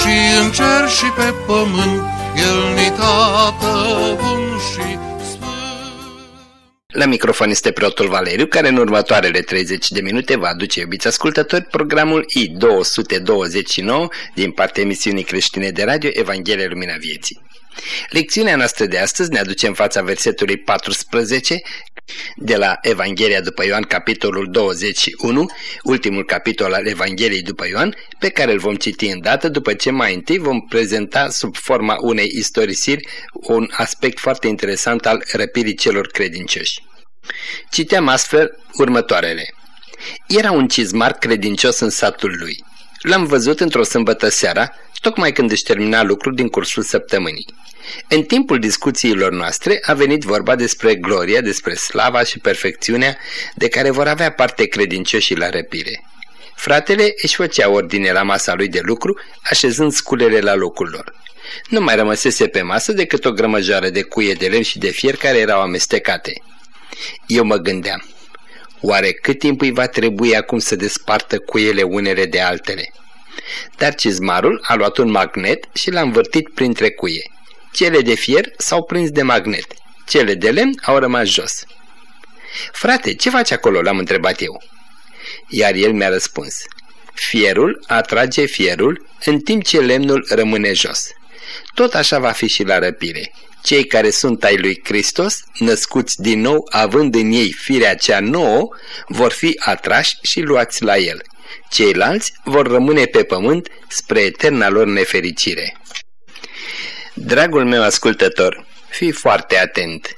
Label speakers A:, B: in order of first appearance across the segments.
A: și în cer și pe pământ, El ni tată bun și
B: la microfon este preotul Valeriu, care în următoarele 30 de minute va aduce, iubiți ascultători, programul I-229 din partea emisiunii creștine de radio Evanghelia Lumina Vieții. Lecțiunea noastră de astăzi ne aduce în fața versetului 14 de la Evanghelia după Ioan, capitolul 21, ultimul capitol al Evangheliei după Ioan, pe care îl vom citi îndată după ce mai întâi vom prezenta sub forma unei istorisiri un aspect foarte interesant al răpirii celor credincioși. Citeam astfel următoarele. Era un cizmar credincios în satul lui. L-am văzut într-o sâmbătă seara, tocmai când își termina lucrul din cursul săptămânii. În timpul discuțiilor noastre a venit vorba despre gloria, despre slava și perfecțiunea de care vor avea parte credincioșii la răpire. Fratele își făcea ordine la masa lui de lucru, așezând sculele la locul lor. Nu mai rămăsese pe masă decât o grămăjoară de cuie de lemn și de fier care erau amestecate. Eu mă gândeam, oare cât timp îi va trebui acum să despartă cuiele unele de altele? Dar cizmarul a luat un magnet și l-a învârtit printre cuie. Cele de fier s-au prins de magnet, cele de lemn au rămas jos. Frate, ce faci acolo?" l-am întrebat eu. Iar el mi-a răspuns. Fierul atrage fierul în timp ce lemnul rămâne jos. Tot așa va fi și la răpire. Cei care sunt ai lui Hristos, născuți din nou, având în ei firea cea nouă, vor fi atrași și luați la el. Ceilalți vor rămâne pe pământ spre eterna lor nefericire. Dragul meu ascultător, fii foarte atent.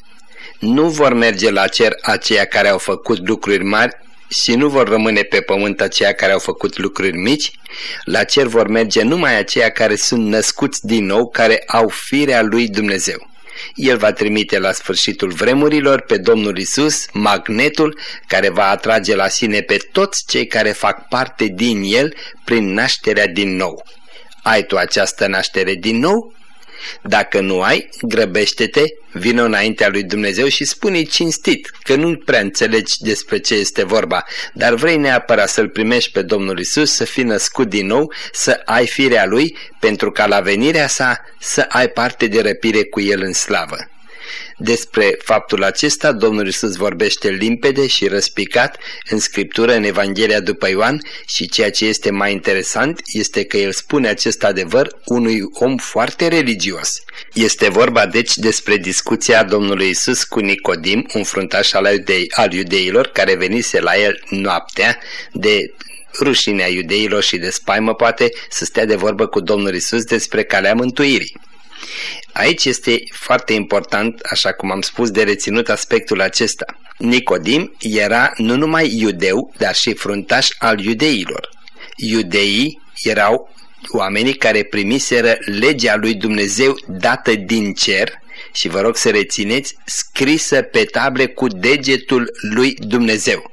B: Nu vor merge la cer aceia care au făcut lucruri mari și nu vor rămâne pe pământ aceia care au făcut lucruri mici, la cer vor merge numai aceia care sunt născuți din nou, care au firea lui Dumnezeu. El va trimite la sfârșitul vremurilor pe Domnul Isus, magnetul care va atrage la sine pe toți cei care fac parte din el prin nașterea din nou. Ai tu această naștere din nou? Dacă nu ai, grăbește-te, vină înaintea lui Dumnezeu și spune cinstit că nu prea înțelegi despre ce este vorba, dar vrei neapărat să-L primești pe Domnul Isus, să fii născut din nou, să ai firea Lui, pentru ca la venirea sa să ai parte de răpire cu El în slavă. Despre faptul acesta Domnul Iisus vorbește limpede și răspicat în Scriptură, în Evanghelia după Ioan și ceea ce este mai interesant este că el spune acest adevăr unui om foarte religios. Este vorba deci despre discuția Domnului Iisus cu Nicodim, un fruntaș al, iudei, al iudeilor care venise la el noaptea de rușinea iudeilor și de spaimă poate să stea de vorbă cu Domnul Isus despre calea mântuirii. Aici este foarte important, așa cum am spus, de reținut aspectul acesta. Nicodim era nu numai iudeu, dar și fruntaș al iudeilor. Iudeii erau oamenii care primiseră legea lui Dumnezeu dată din cer și vă rog să rețineți, scrisă pe table cu degetul lui Dumnezeu.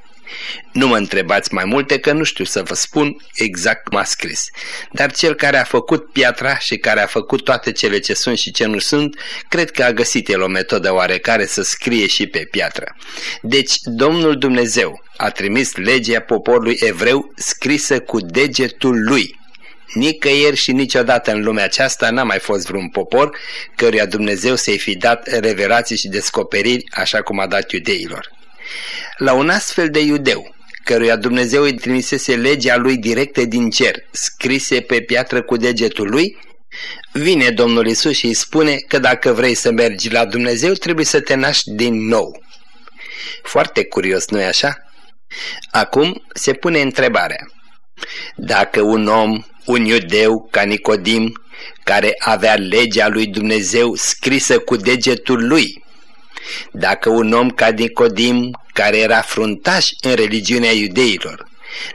B: Nu mă întrebați mai multe că nu știu să vă spun exact cum a scris. Dar cel care a făcut piatra și care a făcut toate cele ce sunt și ce nu sunt, cred că a găsit el o metodă oarecare să scrie și pe piatră. Deci Domnul Dumnezeu a trimis legea poporului evreu scrisă cu degetul lui. Nicăieri și niciodată în lumea aceasta n-a mai fost vreun popor căruia Dumnezeu să-i fi dat revelații și descoperiri așa cum a dat iudeilor. La un astfel de iudeu, căruia Dumnezeu îi trimisese legea lui directe din cer, scrise pe piatră cu degetul lui, vine Domnul Isus și îi spune că dacă vrei să mergi la Dumnezeu, trebuie să te naști din nou. Foarte curios, nu-i așa? Acum se pune întrebarea. Dacă un om, un iudeu ca Nicodim, care avea legea lui Dumnezeu scrisă cu degetul lui, dacă un om ca Nicodim, care era fruntaș în religiunea iudeilor,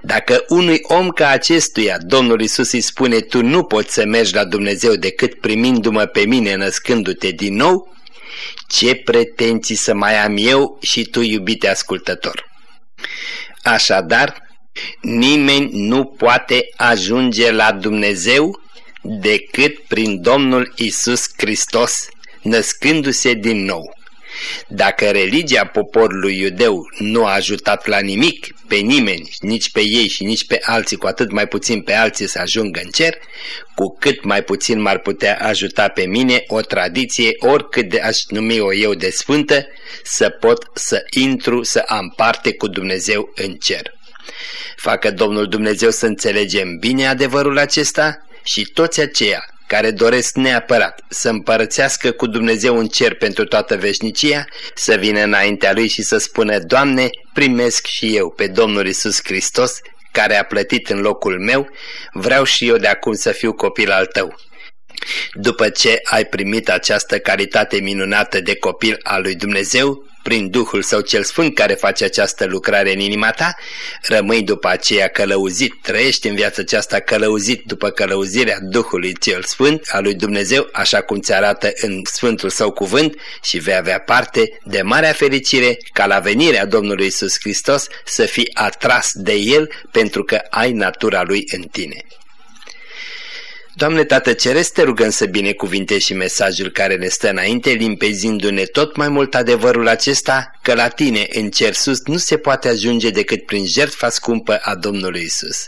B: Dacă unui om ca acestuia Domnul Isus îi spune tu nu poți să mergi la Dumnezeu decât primindu-mă pe mine născându-te din nou, ce pretenții să mai am eu și tu iubite ascultător? Așadar, nimeni nu poate ajunge la Dumnezeu decât prin Domnul Isus Hristos, născându-se din nou. Dacă religia poporului iudeu nu a ajutat la nimic pe nimeni, nici pe ei și nici pe alții, cu atât mai puțin pe alții să ajungă în cer, cu cât mai puțin m-ar putea ajuta pe mine o tradiție, oricât de aș numi-o eu de sfântă, să pot să intru, să am parte cu Dumnezeu în cer. Facă Domnul Dumnezeu să înțelegem bine adevărul acesta și toți aceia care doresc neapărat să împărățească cu Dumnezeu în cer pentru toată veșnicia, să vină înaintea Lui și să spună, Doamne, primesc și eu pe Domnul Isus Hristos, care a plătit în locul meu, vreau și eu de acum să fiu copil al Tău. După ce ai primit această calitate minunată de copil al lui Dumnezeu, prin Duhul Său cel Sfânt care face această lucrare în inima ta, rămâi după aceea călăuzit, trăiești în viața aceasta călăuzit după călăuzirea Duhului cel Sfânt al lui Dumnezeu, așa cum ți arată în Sfântul Său cuvânt și vei avea parte de marea fericire ca la venirea Domnului Isus Hristos să fii atras de El pentru că ai natura Lui în tine. Doamne Tată Ceresc, te rugăm să binecuvintezi și mesajul care ne stă înainte, limpezindu-ne tot mai mult adevărul acesta, că la tine, în cer sus, nu se poate ajunge decât prin jertfa scumpă a Domnului Isus.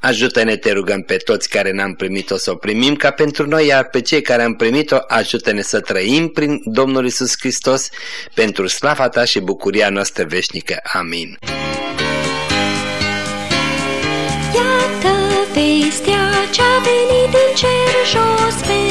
B: Ajută-ne, te rugăm, pe toți care n-am primit-o să o primim ca pentru noi, iar pe cei care am primit-o, ajută-ne să trăim prin Domnul Isus Hristos, pentru slava ta și bucuria noastră veșnică. Amin.
C: Cer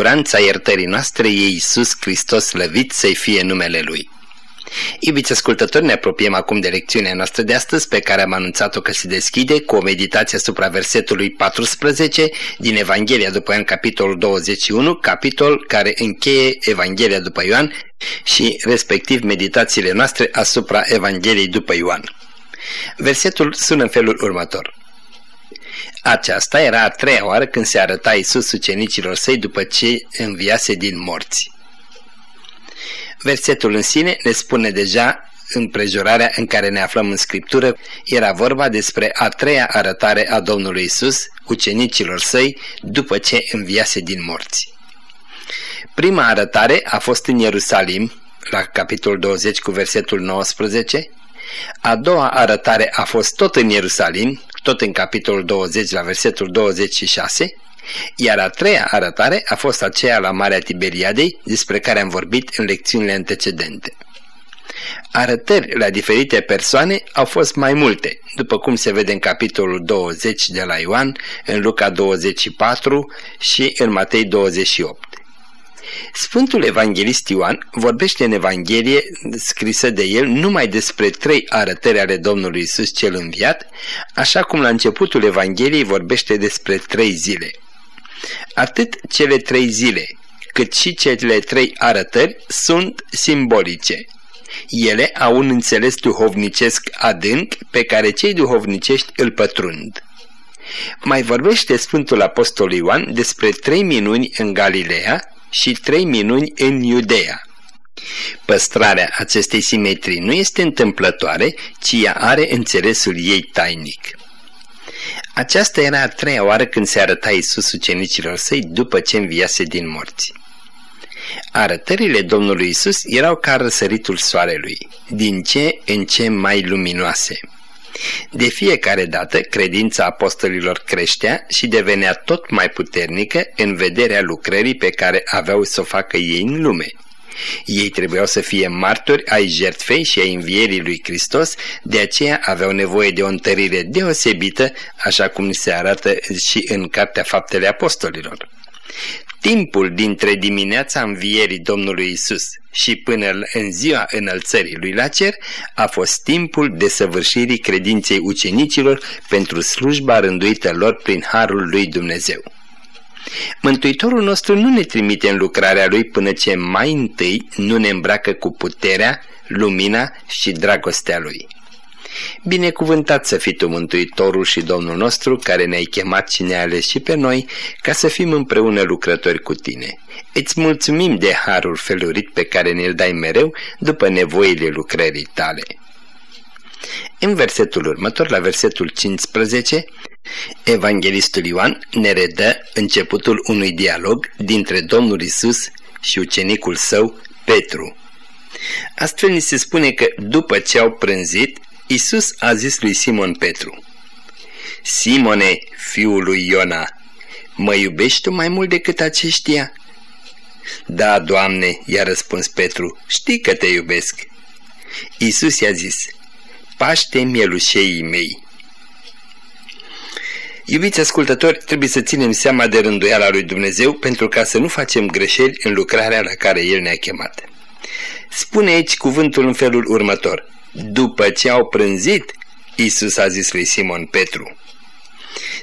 B: Siguranța iertării noastre e Iisus Hristos slăvit să-i fie numele Lui. Iubiți ascultători, ne apropiem acum de lecțiunea noastră de astăzi, pe care am anunțat-o că se deschide cu o meditație asupra versetului 14 din Evanghelia după Ioan, capitolul 21, capitol care încheie Evanghelia după Ioan și respectiv meditațiile noastre asupra Evangheliei după Ioan. Versetul sună în felul următor. Aceasta era a treia oară când se arăta Iisus ucenicilor săi după ce înviase din morți. Versetul în sine ne spune deja împrejurarea în care ne aflăm în Scriptură, era vorba despre a treia arătare a Domnului Isus ucenicilor săi după ce înviase din morți. Prima arătare a fost în Ierusalim, la capitolul 20 cu versetul 19, a doua arătare a fost tot în Ierusalim, tot în capitolul 20 la versetul 26, iar a treia arătare a fost aceea la Marea Tiberiadei, despre care am vorbit în lecțiunile antecedente. Arătări la diferite persoane au fost mai multe, după cum se vede în capitolul 20 de la Ioan, în Luca 24 și în Matei 28. Sfântul Evanghelist Ioan vorbește în Evanghelie scrisă de el numai despre trei arătări ale Domnului Isus cel înviat, așa cum la începutul Evangheliei vorbește despre trei zile. Atât cele trei zile, cât și cele trei arătări sunt simbolice. Ele au un înțeles duhovnicesc adânc pe care cei duhovnicești îl pătrund. Mai vorbește Sfântul Apostol Ioan despre trei minuni în Galileea și trei minuni în Iudeea. Păstrarea acestei simetrii nu este întâmplătoare, ci ea are înțelesul ei tainic. Aceasta era a treia oară când se arăta Iisus ucenicilor săi după ce înviase din morți. Arătările Domnului Isus erau ca răsăritul soarelui, din ce în ce mai luminoase. De fiecare dată, credința apostolilor creștea și devenea tot mai puternică în vederea lucrării pe care aveau să o facă ei în lume. Ei trebuiau să fie martori ai jertfei și ai învierii lui Hristos, de aceea aveau nevoie de o întărire deosebită, așa cum se arată și în Cartea Faptele Apostolilor. Timpul dintre dimineața învierii Domnului Isus și până în ziua înălțării lui la cer a fost timpul de săvârșirii credinței ucenicilor pentru slujba rânduită lor prin harul lui Dumnezeu. Mântuitorul nostru nu ne trimite în lucrarea Lui până ce mai întâi nu ne îmbracă cu puterea, lumina și dragostea Lui. Binecuvântat să fii Tu Mântuitorul și Domnul nostru care ne-ai chemat și ne-a ales și pe noi ca să fim împreună lucrători cu Tine. Îți mulțumim de harul felurit pe care ne-l dai mereu după nevoile lucrării Tale. În versetul următor, la versetul 15, Evanghelistul Ioan ne redă începutul unui dialog dintre Domnul Isus și ucenicul său, Petru. Astfel ni se spune că după ce au prânzit, Isus a zis lui Simon Petru, Simone, fiul lui Iona, mă iubești tu mai mult decât aceștia? Da, Doamne, i-a răspuns Petru, știi că te iubesc. Isus i-a zis, paște mielușeii mei. Iubiți ascultători, trebuie să ținem seama de rânduiala lui Dumnezeu pentru ca să nu facem greșeli în lucrarea la care El ne-a chemat. Spune aici cuvântul în felul următor. După ce au prânzit, Isus a zis lui Simon Petru.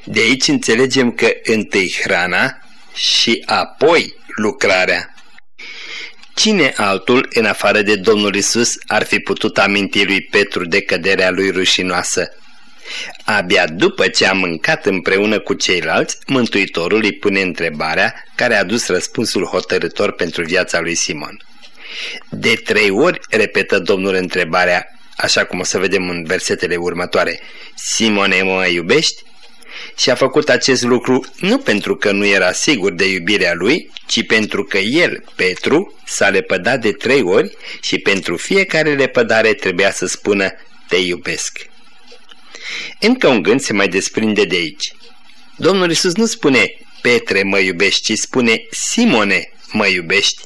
B: De aici înțelegem că întâi hrana și apoi lucrarea. Cine altul, în afară de Domnul Isus, ar fi putut aminti lui Petru de căderea lui rușinoasă? Abia după ce a mâncat împreună cu ceilalți, Mântuitorul îi pune întrebarea care a dus răspunsul hotărător pentru viața lui Simon. De trei ori repetă Domnul întrebarea, așa cum o să vedem în versetele următoare, Simone, mă iubești? Și a făcut acest lucru nu pentru că nu era sigur de iubirea lui, ci pentru că el, Petru, s-a lepădat de trei ori și pentru fiecare lepădare trebuia să spună, te iubesc. Încă un gând se mai desprinde de aici. Domnul Isus nu spune, Petre, mă iubești, ci spune, Simone, mă iubești.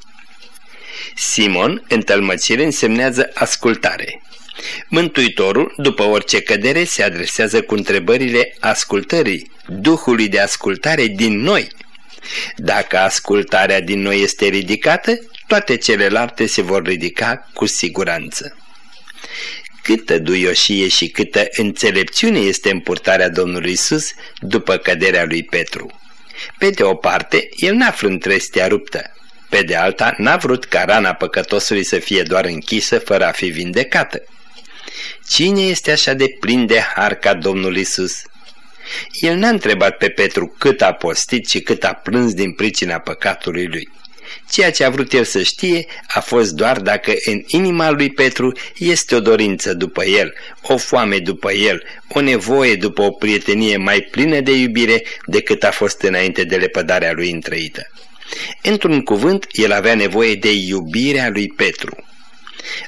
B: Simon, în tălmăcire, însemnează ascultare. Mântuitorul, după orice cădere, se adresează cu întrebările ascultării, Duhului de ascultare din noi. Dacă ascultarea din noi este ridicată, toate celelalte se vor ridica cu siguranță. Câtă duioșie și câtă înțelepciune este în purtarea Domnului Isus după căderea lui Petru. Pe de o parte, el n-a frânt trestea ruptă, pe de alta n-a vrut ca rana păcătosului să fie doar închisă fără a fi vindecată. Cine este așa de plin de har ca Domnul Isus? El n-a întrebat pe Petru cât a postit și cât a plâns din pricina păcatului lui. Ceea ce a vrut el să știe a fost doar dacă în inima lui Petru este o dorință după el, o foame după el, o nevoie după o prietenie mai plină de iubire decât a fost înainte de lepădarea lui întrăită. Într-un cuvânt, el avea nevoie de iubirea lui Petru.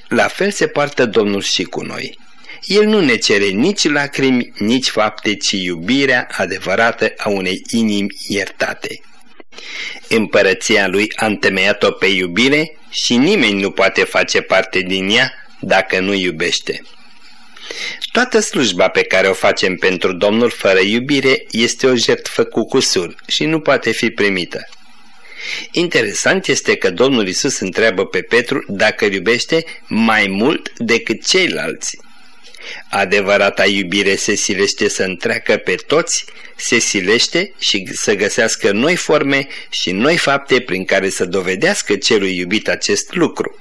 B: La fel se poartă Domnul și cu noi. El nu ne cere nici lacrimi, nici fapte, ci iubirea adevărată a unei inimi iertate. Împărăția lui a întemeiat-o pe iubire și nimeni nu poate face parte din ea dacă nu iubește. Toată slujba pe care o facem pentru Domnul fără iubire este o jertfă cu cusur și nu poate fi primită. Interesant este că Domnul Isus întreabă pe Petru dacă îl iubește mai mult decât ceilalți. Adevărata iubire se silește să întreacă pe toți, se silește și să găsească noi forme și noi fapte prin care să dovedească celui iubit acest lucru.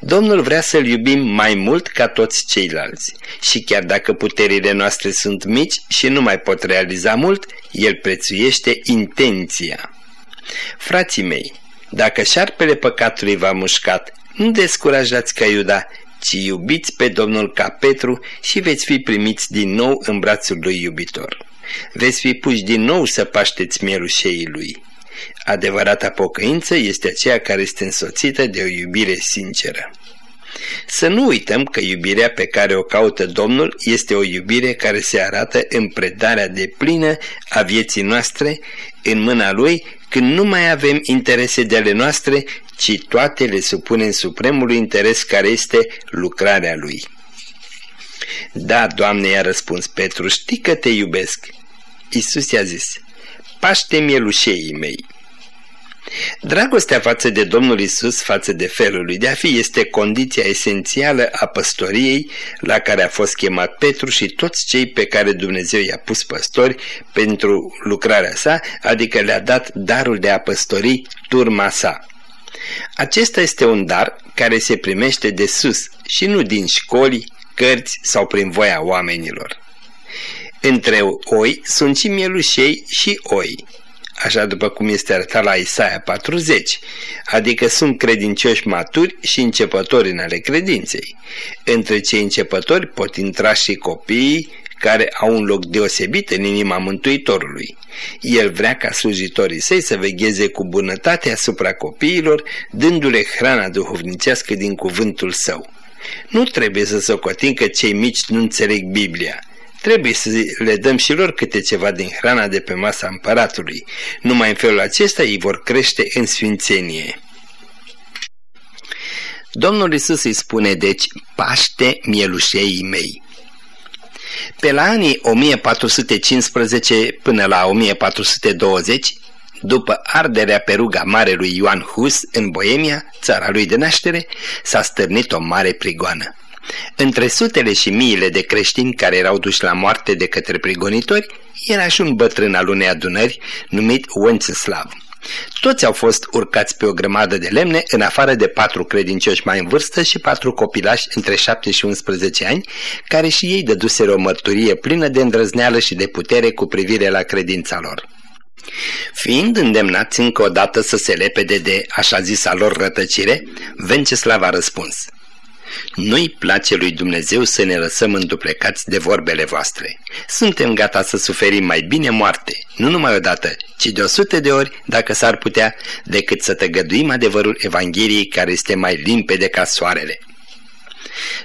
B: Domnul vrea să-L iubim mai mult ca toți ceilalți și chiar dacă puterile noastre sunt mici și nu mai pot realiza mult, El prețuiește intenția. Frații mei, dacă șarpele păcatului v-a mușcat, Nu descurajați ca Iuda, ci iubiți pe Domnul ca Petru și veți fi primiți din nou în brațul lui iubitor. Veți fi puși din nou să pașteți mielușeii lui. Adevărata pocăință este aceea care este însoțită de o iubire sinceră. Să nu uităm că iubirea pe care o caută Domnul este o iubire care se arată în predarea de plină a vieții noastre în mâna Lui când nu mai avem interese de ale noastre, ci toate le supunem supremului interes care este lucrarea Lui. Da, Doamne, i-a răspuns Petru, știi că te iubesc. Isus i-a zis, paște mielușeii mei. Dragostea față de Domnul Isus, față de felul lui de a fi, este condiția esențială a păstoriei la care a fost chemat Petru și toți cei pe care Dumnezeu i-a pus păstori pentru lucrarea sa, adică le-a dat darul de a păstori turma sa. Acesta este un dar care se primește de sus și nu din școli, cărți sau prin voia oamenilor. Între oi sunt și mielușei și oi așa după cum este arătat la Isaia 40, adică sunt credincioși maturi și începători în ale credinței. Între cei începători pot intra și copiii care au un loc deosebit în inima Mântuitorului. El vrea ca slujitorii săi să vegheze cu bunătate asupra copiilor, dându-le hrana duhovnicească din cuvântul său. Nu trebuie să socotim că cei mici nu înțeleg Biblia. Trebuie să le dăm și lor câte ceva din hrana de pe masa împăratului. Numai în felul acesta ei vor crește în sfințenie. Domnul Isus îi spune deci, paște mielușeii mei. Pe la anii 1415 până la 1420, după arderea peruga marelui Ioan Hus în Boemia, țara lui de naștere, s-a stârnit o mare prigoană. Între sutele și miile de creștini care erau duși la moarte de către prigonitori, era și un bătrân al unei adunări numit Wenceslav. Toți au fost urcați pe o grămadă de lemne, în afară de patru credincioși mai în vârstă și patru copilași între 7 și 11 ani, care și ei dăduseră o mărturie plină de îndrăzneală și de putere cu privire la credința lor. Fiind îndemnați încă o dată să se lepede de așa zisa lor rătăcire, Venceslav a răspuns – nu-i place lui Dumnezeu să ne lăsăm înduplecați de vorbele voastre. Suntem gata să suferim mai bine moarte, nu numai odată, ci de o sute de ori, dacă s-ar putea, decât să tăgăduim adevărul Evangheliei care este mai limpede ca soarele.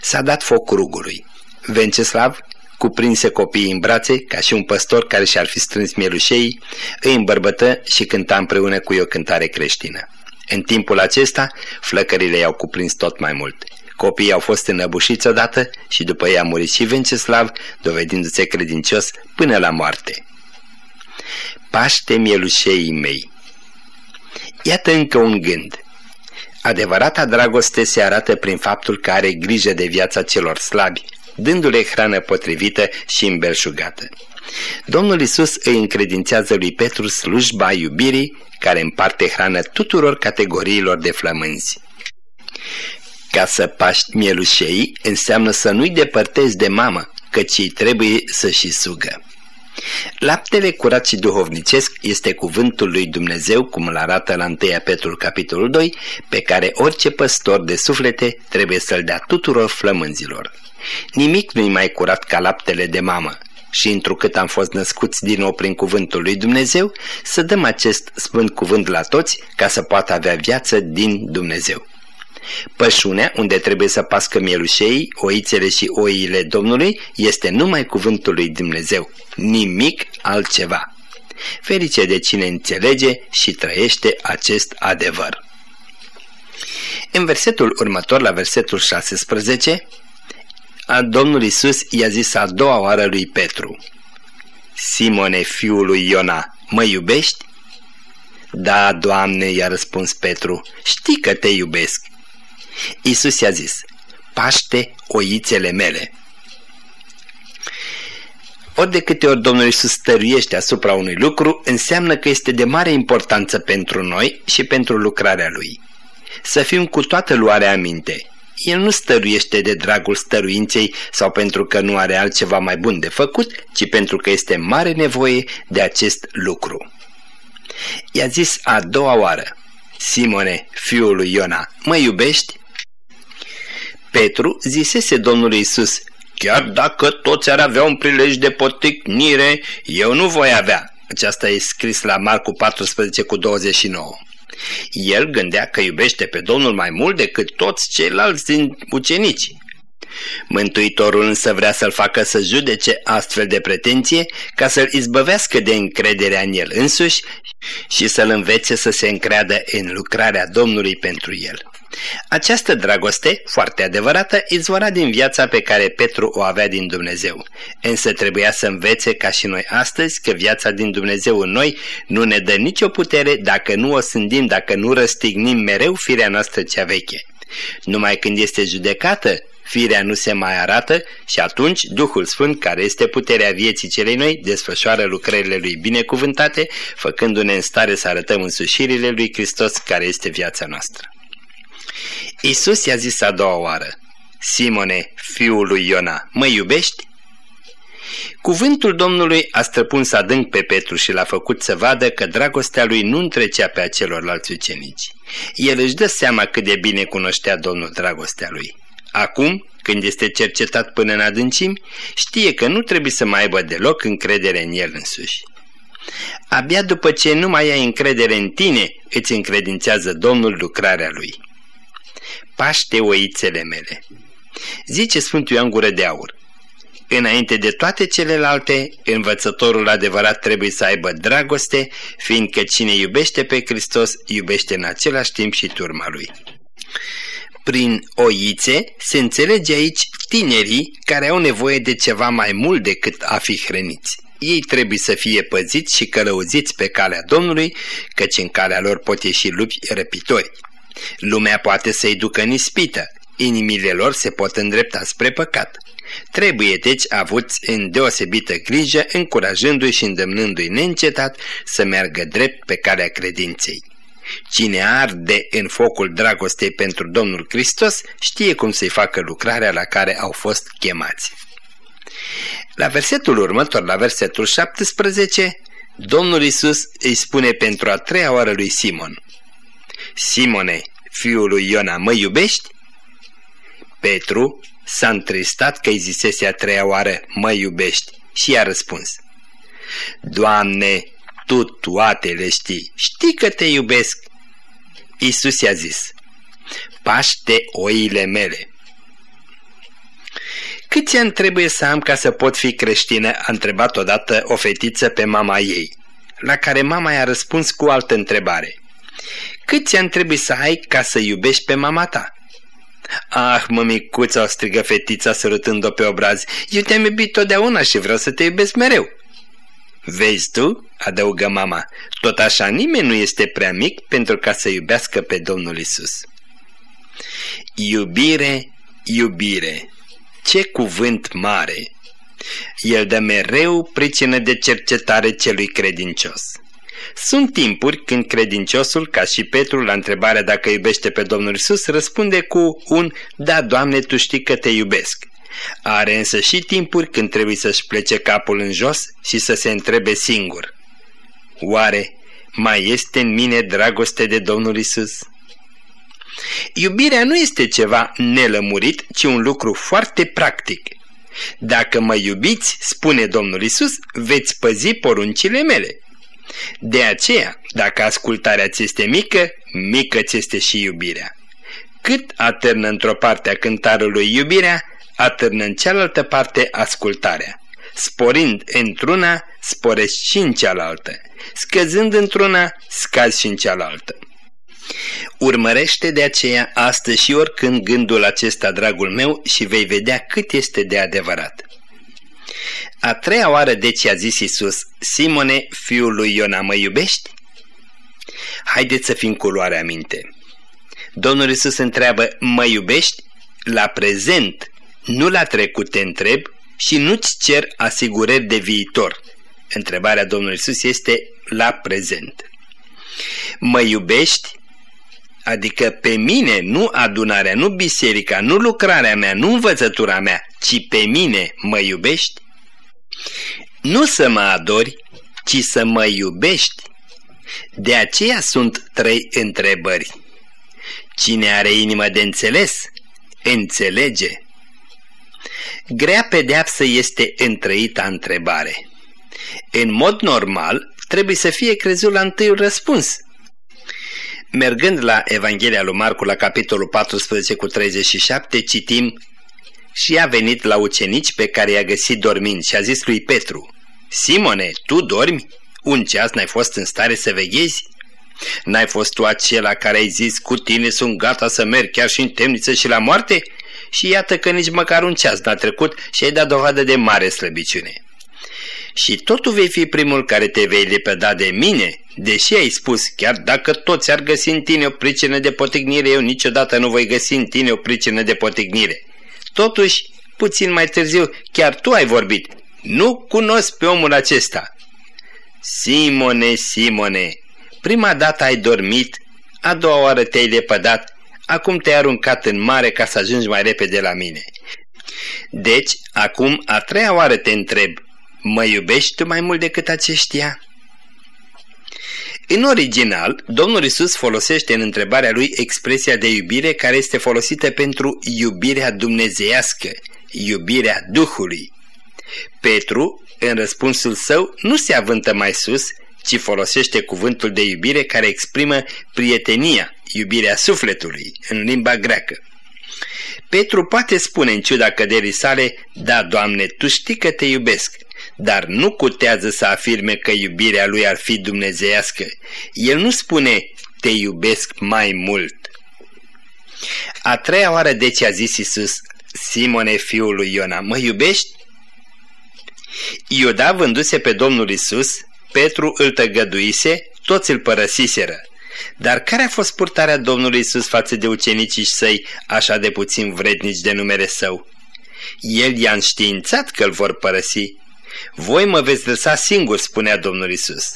B: S-a dat foc rugului. Venceslav, cuprinse copiii în brațe, ca și un păstor care și-ar fi strâns mielușei, îi îmbărbătă și cânta împreună cu o cântare creștină. În timpul acesta, flăcările i-au cuprins tot mai mult. Copiii au fost înăbușiți odată și după ei a murit și Venceslav, dovedindu-se credincios până la moarte. Paște mielușeii mei Iată încă un gând. Adevărata dragoste se arată prin faptul că are grijă de viața celor slabi, dându-le hrană potrivită și îmbelșugată. Domnul Isus îi încredințează lui Petru slujba iubirii care împarte hrană tuturor categoriilor de flămânzi. Ca să paști mielușei înseamnă să nu-i depărtezi de mamă, căci ei trebuie să și sugă. Laptele curat și duhovnicesc este cuvântul lui Dumnezeu, cum îl arată la 1 Petru capitolul 2, pe care orice păstor de suflete trebuie să-l dea tuturor flămânzilor. Nimic nu-i mai curat ca laptele de mamă și întrucât am fost născuți din nou prin cuvântul lui Dumnezeu, să dăm acest sfânt cuvânt la toți ca să poată avea viață din Dumnezeu. Pășunea, unde trebuie să pască mielușei, oițele și oile Domnului, este numai cuvântul lui Dumnezeu, nimic altceva. Ferice de cine înțelege și trăiește acest adevăr. În versetul următor, la versetul 16, a Domnul Isus i-a zis a doua oară lui Petru, Simone, fiul lui Iona, mă iubești? Da, Doamne, i-a răspuns Petru, știi că te iubesc. Isus i-a zis, paște oițele mele. Ori de câte ori Domnul Iisus stăruiește asupra unui lucru, înseamnă că este de mare importanță pentru noi și pentru lucrarea Lui. Să fim cu toată luarea aminte. El nu stăruiește de dragul stăruinței sau pentru că nu are altceva mai bun de făcut, ci pentru că este mare nevoie de acest lucru. I-a zis a doua oară, Simone, fiul lui Iona, mă iubești? Petru zisese Domnului Isus, chiar dacă toți ar avea un prilej de poticnire, eu nu voi avea. Aceasta e scris la Marcu 14 cu 29. El gândea că iubește pe Domnul mai mult decât toți ceilalți din ucenici. Mântuitorul însă vrea să-l facă să judece astfel de pretenție ca să-l izbăvească de încrederea în el însuși și să-l învețe să se încreadă în lucrarea Domnului pentru el. Această dragoste, foarte adevărată, izvora din viața pe care Petru o avea din Dumnezeu. Însă trebuia să învețe ca și noi astăzi că viața din Dumnezeu în noi nu ne dă nicio putere dacă nu o sândim, dacă nu răstignim mereu firea noastră cea veche. Numai când este judecată, firea nu se mai arată și atunci Duhul Sfânt, care este puterea vieții celei noi, desfășoară lucrările lui binecuvântate, făcându-ne în stare să arătăm însușirile lui Hristos, care este viața noastră. Isus i-a zis a doua oară, Simone, fiul lui Iona, mă iubești? Cuvântul Domnului a străpuns adânc pe Petru și l-a făcut să vadă că dragostea lui nu întrecea pe a celorlalți ucenici. El își dă seama cât de bine cunoștea Domnul dragostea lui. Acum, când este cercetat până în adâncimi, știe că nu trebuie să mai aibă deloc încredere în el însuși. Abia după ce nu mai ai încredere în tine, îți încredințează Domnul lucrarea lui. Paște oițele mele. Zice Sfântul Ioan Gură de Aur. Înainte de toate celelalte, învățătorul adevărat trebuie să aibă dragoste, fiindcă cine iubește pe Hristos, iubește în același timp și turma lui. Prin oițe se înțelege aici tinerii care au nevoie de ceva mai mult decât a fi hrăniți. Ei trebuie să fie păziți și călăuziți pe calea Domnului, căci în calea lor pot ieși lupi răpitori. Lumea poate să-i ducă în ispită, inimile lor se pot îndrepta spre păcat. Trebuie deci avuți în deosebită grijă, încurajându-i și îndemnându-i neîncetat să meargă drept pe calea credinței. Cine arde în focul dragostei pentru Domnul Hristos știe cum să-i facă lucrarea la care au fost chemați. La versetul următor, la versetul 17, Domnul Isus îi spune pentru a treia oară lui Simon, Simone, fiul lui Iona, mă iubești? Petru s-a întristat că îi zisese a treia oară, mă iubești, și i-a răspuns, Doamne, Tu toate le știi, știi că te iubesc. Isus i-a zis, paște oile mele. Câți ani trebuie să am ca să pot fi creștină? A întrebat odată o fetiță pe mama ei, la care mama i-a răspuns cu altă întrebare. Câți ani trebuie să ai ca să iubești pe mama ta? Ah, mămicuța, o strigă fetița sărutând-o pe obraz, eu te-am iubit totdeauna și vreau să te iubesc mereu. Vezi tu, adăugă mama, tot așa nimeni nu este prea mic pentru ca să iubească pe Domnul Isus. Iubire, iubire, ce cuvânt mare! El dă mereu pricină de cercetare celui credincios. Sunt timpuri când credinciosul, ca și Petru, la întrebarea dacă iubește pe Domnul Isus, răspunde cu un Da, Doamne, Tu știi că te iubesc. Are însă și timpuri când trebuie să-și plece capul în jos și să se întrebe singur. Oare mai este în mine dragoste de Domnul Isus? Iubirea nu este ceva nelămurit, ci un lucru foarte practic. Dacă mă iubiți, spune Domnul Isus, veți păzi poruncile mele. De aceea, dacă ascultarea ți este mică, mică ți este și iubirea. Cât atârnă într-o parte a cântarului iubirea, atârnă în cealaltă parte ascultarea. Sporind într-una, sporești și în cealaltă. Scăzând într-una, scazi și în cealaltă. Urmărește de aceea astăzi și oricând gândul acesta, dragul meu, și vei vedea cât este de adevărat. A treia oară deci a zis Isus, Simone, fiul lui Iona, mă iubești? Haideți să fim cu luarea minte. Domnul Isus întreabă, mă iubești? La prezent, nu la trecut te întreb și nu-ți cer asigurări de viitor. Întrebarea Domnului Isus este la prezent. Mă iubești? Adică pe mine, nu adunarea, nu biserica, nu lucrarea mea, nu învățătura mea, ci pe mine mă iubești? Nu să mă adori, ci să mă iubești. De aceea sunt trei întrebări. Cine are inimă de înțeles, înțelege. Grea pedeapsă este întrăita întrebare. În mod normal, trebuie să fie crezut la întâiul răspuns. Mergând la Evanghelia lui Marcu la capitolul 14 cu 37, citim Și a venit la ucenici pe care i-a găsit dormind și a zis lui Petru, Simone, tu dormi? Un ceas n-ai fost în stare să veghezi? N-ai fost tu acela care ai zis, cu tine sunt gata să merg chiar și în temniță și la moarte? Și iată că nici măcar un ceas n-a trecut și ai dat dovadă de mare slăbiciune. Și totul vei fi primul care te vei lepăda de mine, deși ai spus, chiar dacă toți ar găsi în tine o pricină de potignire, eu niciodată nu voi găsi în tine o pricină de potignire. Totuși, puțin mai târziu, chiar tu ai vorbit. Nu cunosc pe omul acesta. Simone, Simone, prima dată ai dormit, a doua oară te-ai lepădat, acum te-ai aruncat în mare ca să ajungi mai repede la mine. Deci, acum a treia oară te întreb, mă iubești tu mai mult decât aceștia? În original, Domnul Isus folosește în întrebarea lui expresia de iubire care este folosită pentru iubirea dumnezeiască, iubirea Duhului. Petru, în răspunsul său, nu se avântă mai sus, ci folosește cuvântul de iubire care exprimă prietenia, iubirea sufletului, în limba greacă. Petru poate spune în ciuda căderii sale, da, Doamne, Tu știi că te iubesc, dar nu cutează să afirme că iubirea lui ar fi dumnezeiască. El nu spune, te iubesc mai mult. A treia oară deci a zis Isus, Simone, fiul lui Iona, mă iubești? Iuda vânduse pe Domnul Isus, Petru îl tăgăduise, toți îl părăsiseră. Dar care a fost purtarea Domnului Isus față de ucenicii săi, așa de puțin vrednici de numere său? El i-a înștiințat că îl vor părăsi. Voi mă veți lăsa singur, spunea Domnul Isus.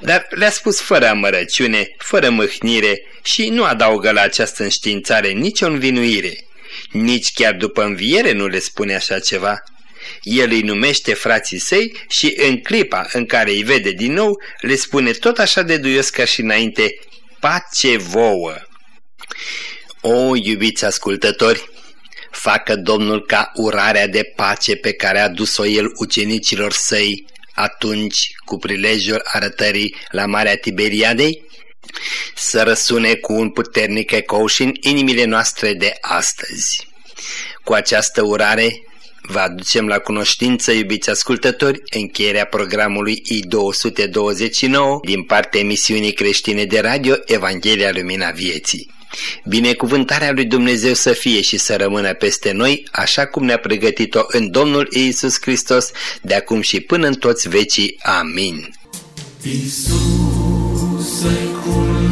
B: Dar le-a spus fără amărăciune, fără mâhnire și nu adaugă la această înștiințare nicio învinuire. Nici chiar după înviere nu le spune așa ceva. El îi numește frații săi și în clipa în care îi vede din nou, le spune tot așa de duios ca și înainte, pace vouă. O, iubiți ascultători, facă Domnul ca urarea de pace pe care a dus-o el ucenicilor săi atunci cu prilejul arătării la Marea Tiberiadei, să răsune cu un puternic ecou și în inimile noastre de astăzi. Cu această urare Vă aducem la cunoștință, iubiți ascultători, încheierea programului I-229 din partea emisiunii creștine de radio Evanghelia Lumina Vieții. Binecuvântarea lui Dumnezeu să fie și să rămână peste noi, așa cum ne-a pregătit-o în Domnul Iisus Hristos, de acum și până în toți vecii. Amin. Iisuse,
D: să spun